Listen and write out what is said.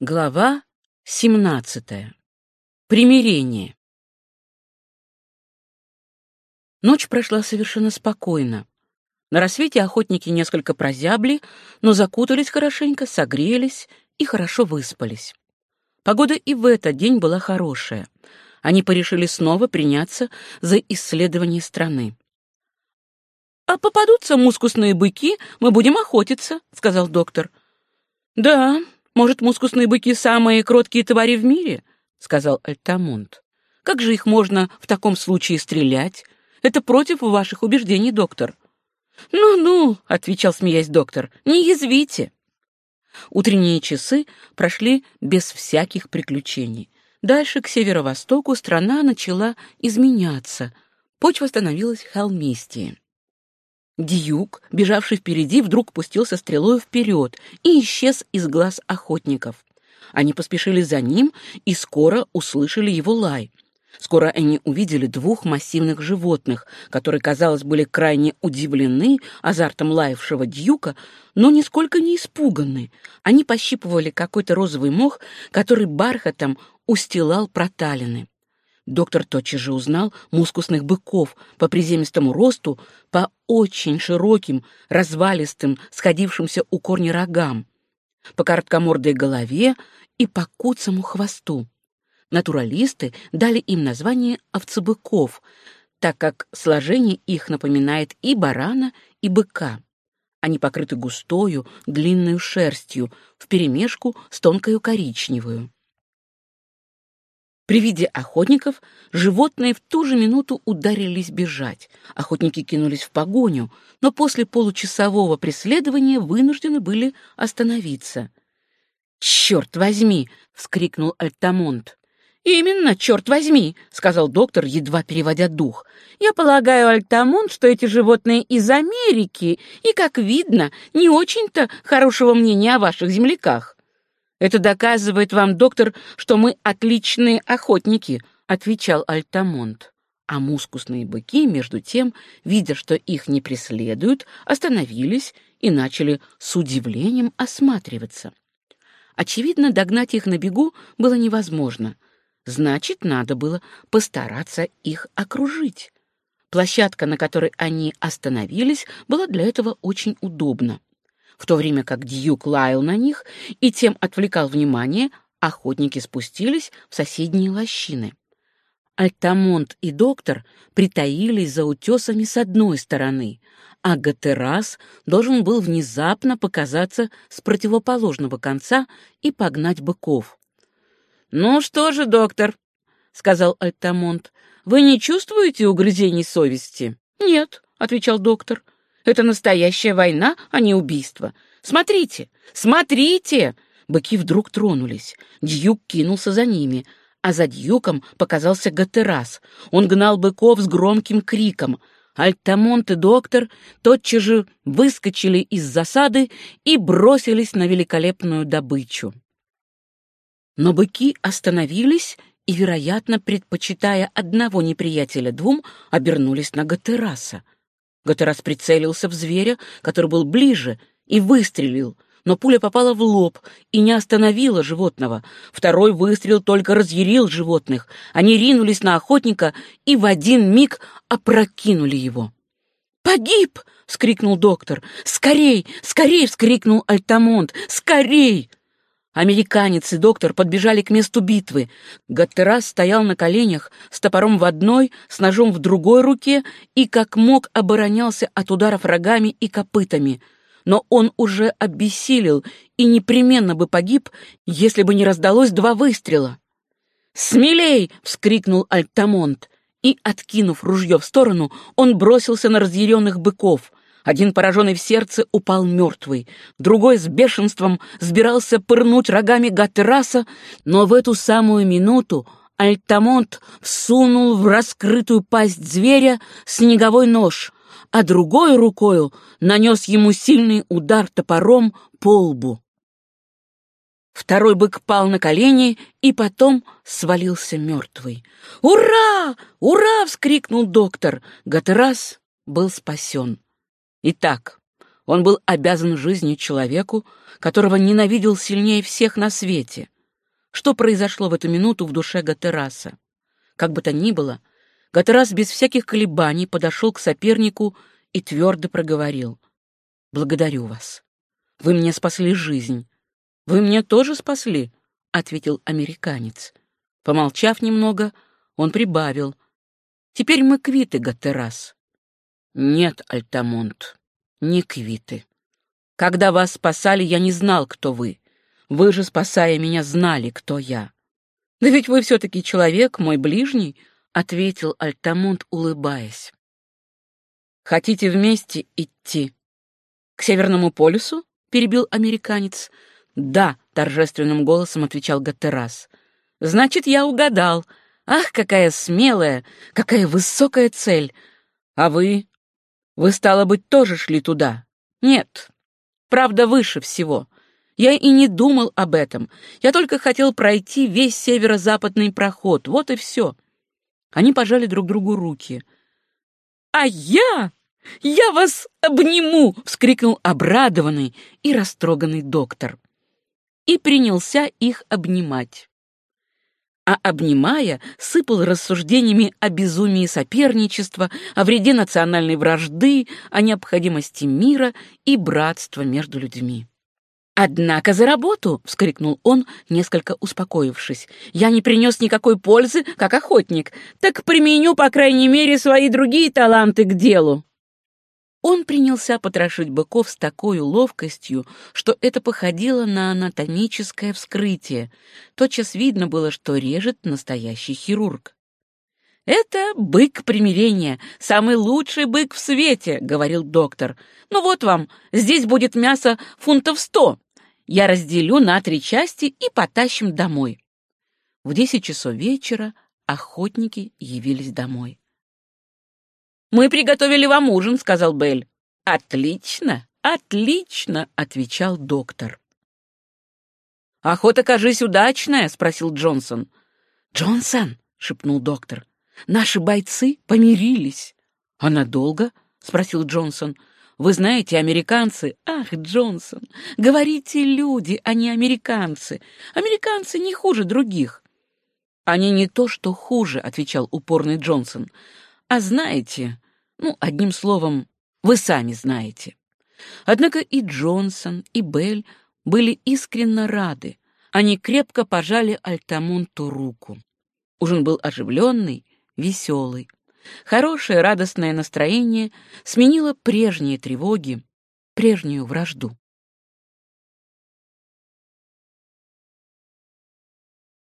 Глава 17. Примирение. Ночь прошла совершенно спокойно. На рассвете охотники несколько прозябли, но закутались хорошенько, согрелись и хорошо выспались. Погода и в этот день была хорошая. Они порешили снова приняться за исследование страны. «А попадутся мускусные быки, мы будем охотиться», — сказал доктор. «Да, может, мускусные быки самые кроткие твари в мире?» — сказал Альтамонт. «Как же их можно в таком случае стрелять? Это против ваших убеждений, доктор». «Ну-ну», — отвечал, смеясь доктор, — «не язвите». Утренние часы прошли без всяких приключений. Дальше, к северо-востоку, страна начала изменяться. Почва становилась холмистее. Дьюк, бежавший впереди, вдруг пустился стрелой вперед и исчез из глаз охотников. Они поспешили за ним и скоро услышали его лай. Скоро они увидели двух массивных животных, которые, казалось, были крайне удивлены азартом лаявшего дьюка, но нисколько не испуганы. Они пощипывали какой-то розовый мох, который бархатом устилал проталины. Доктор тотчас же узнал мускусных быков по приземистому росту, по очень широким, развалистым, сходившимся у корня рогам, по короткомордой голове и по куцому хвосту. Натуралисты дали им название овцебыков, так как сложение их напоминает и барана, и быка. Они покрыты густою, длинную шерстью, вперемешку с тонкою коричневую. При виде охотников животные в ту же минуту ударились бежать. Охотники кинулись в погоню, но после получасового преследования вынуждены были остановиться. «Черт возьми!» — вскрикнул Альтамонт. «Именно, черт возьми!» — сказал доктор, едва переводя дух. «Я полагаю, Альтамонт, что эти животные из Америки, и, как видно, не очень-то хорошего мнения о ваших земляках». Это доказывает вам, доктор, что мы отличные охотники, отвечал Альтамонт. А мускусные быки, между тем, видя, что их не преследуют, остановились и начали с удивлением осматриваться. Очевидно, догнать их на бегу было невозможно. Значит, надо было постараться их окружить. Площадка, на которой они остановились, была для этого очень удобна. В то время как Дьюк лаял на них и тем отвлекал внимание, охотники спустились в соседние лощины. Альтамонт и доктор притаились за утесами с одной стороны, а Гатерас должен был внезапно показаться с противоположного конца и погнать быков. «Ну что же, доктор», — сказал Альтамонт, — «вы не чувствуете угрызений совести?» «Нет», — отвечал доктор, — это настоящая война, а не убийство. Смотрите, смотрите!» Быки вдруг тронулись. Дьюк кинулся за ними, а за Дьюком показался Гатерас. Он гнал быков с громким криком. Альтамонт и доктор тотчас же выскочили из засады и бросились на великолепную добычу. Но быки остановились и, вероятно, предпочитая одного неприятеля двум, обернулись на Гатераса. Гатерас прицелился в зверя, который был ближе, и выстрелил, но пуля попала в лоб и не остановила животного. Второй выстрел только разъярил животных. Они ринулись на охотника и в один миг опрокинули его. «Погиб!» — вскрикнул доктор. «Скорей! Скорей!» — вскрикнул Альтамонт. «Скорей!» Американец и доктор подбежали к месту битвы. Гаттерас стоял на коленях с топором в одной, с ножом в другой руке и как мог оборонялся от ударов рогами и копытами. Но он уже обессилел и непременно бы погиб, если бы не раздалось два выстрела. «Смелей!» — вскрикнул Альтамонт. И, откинув ружье в сторону, он бросился на разъяренных быков — один, пораженный в сердце, упал мертвый, другой с бешенством сбирался пырнуть рогами Гатераса, но в эту самую минуту Альтамонт всунул в раскрытую пасть зверя снеговой нож, а другой рукою нанес ему сильный удар топором по лбу. Второй бык пал на колени и потом свалился мертвый. «Ура! Ура!» — вскрикнул доктор. Гатерас был спасен. Итак, Он был обязан жизнью человеку, которого ненавидел сильнее всех на свете. Что произошло в эту минуту в душе Гатераса? Как бы то ни было, Гатерас без всяких колебаний подошел к сопернику и твердо проговорил. «Благодарю вас. Вы мне спасли жизнь. Вы мне тоже спасли», — ответил американец. Помолчав немного, он прибавил. «Теперь мы квиты, Гатерас». «Нет, Альтамонт, не квиты. Когда вас спасали, я не знал, кто вы. Вы же, спасая меня, знали, кто я. Да ведь вы все-таки человек, мой ближний, — ответил Альтамонт, улыбаясь. Хотите вместе идти? К Северному полюсу? — перебил американец. Да, — торжественным голосом отвечал Гаттерас. Значит, я угадал. Ах, какая смелая, какая высокая цель. А вы? Вы, стало быть, тоже шли туда? Нет. Правда, выше всего. Я и не думал об этом. Я только хотел пройти весь северо-западный проход. Вот и все. Они пожали друг другу руки. «А я? Я вас обниму!» — вскрикнул обрадованный и растроганный доктор. И принялся их обнимать а обнимая, сыпал рассуждениями о безумии соперничества, о вреде национальной вражды, о необходимости мира и братства между людьми. «Однако за работу!» — вскрикнул он, несколько успокоившись. «Я не принес никакой пользы, как охотник, так применю, по крайней мере, свои другие таланты к делу». Он принялся потрошить быков с такой ловкостью, что это походило на анатомическое вскрытие. Тотчас видно было, что режет настоящий хирург. «Это бык примирения, самый лучший бык в свете», — говорил доктор. «Ну вот вам, здесь будет мясо фунтов сто. Я разделю на три части и потащим домой». В десять часов вечера охотники явились домой. «Мы приготовили вам ужин», — сказал Белль. «Отлично, отлично», — отвечал доктор. «Охота, кажись, удачная?» — спросил Джонсон. «Джонсон», — шепнул доктор, — «наши бойцы помирились». «А надолго?» — спросил Джонсон. «Вы знаете, американцы...» «Ах, Джонсон, говорите люди, а не американцы. Американцы не хуже других». «Они не то, что хуже», — отвечал упорный Джонсон. А знаете, ну, одним словом, вы сами знаете. Однако и Джонсон, и Белль были искренне рады. Они крепко пожали Альтамонту руку. Ужин был оживленный, веселый. Хорошее радостное настроение сменило прежние тревоги, прежнюю вражду.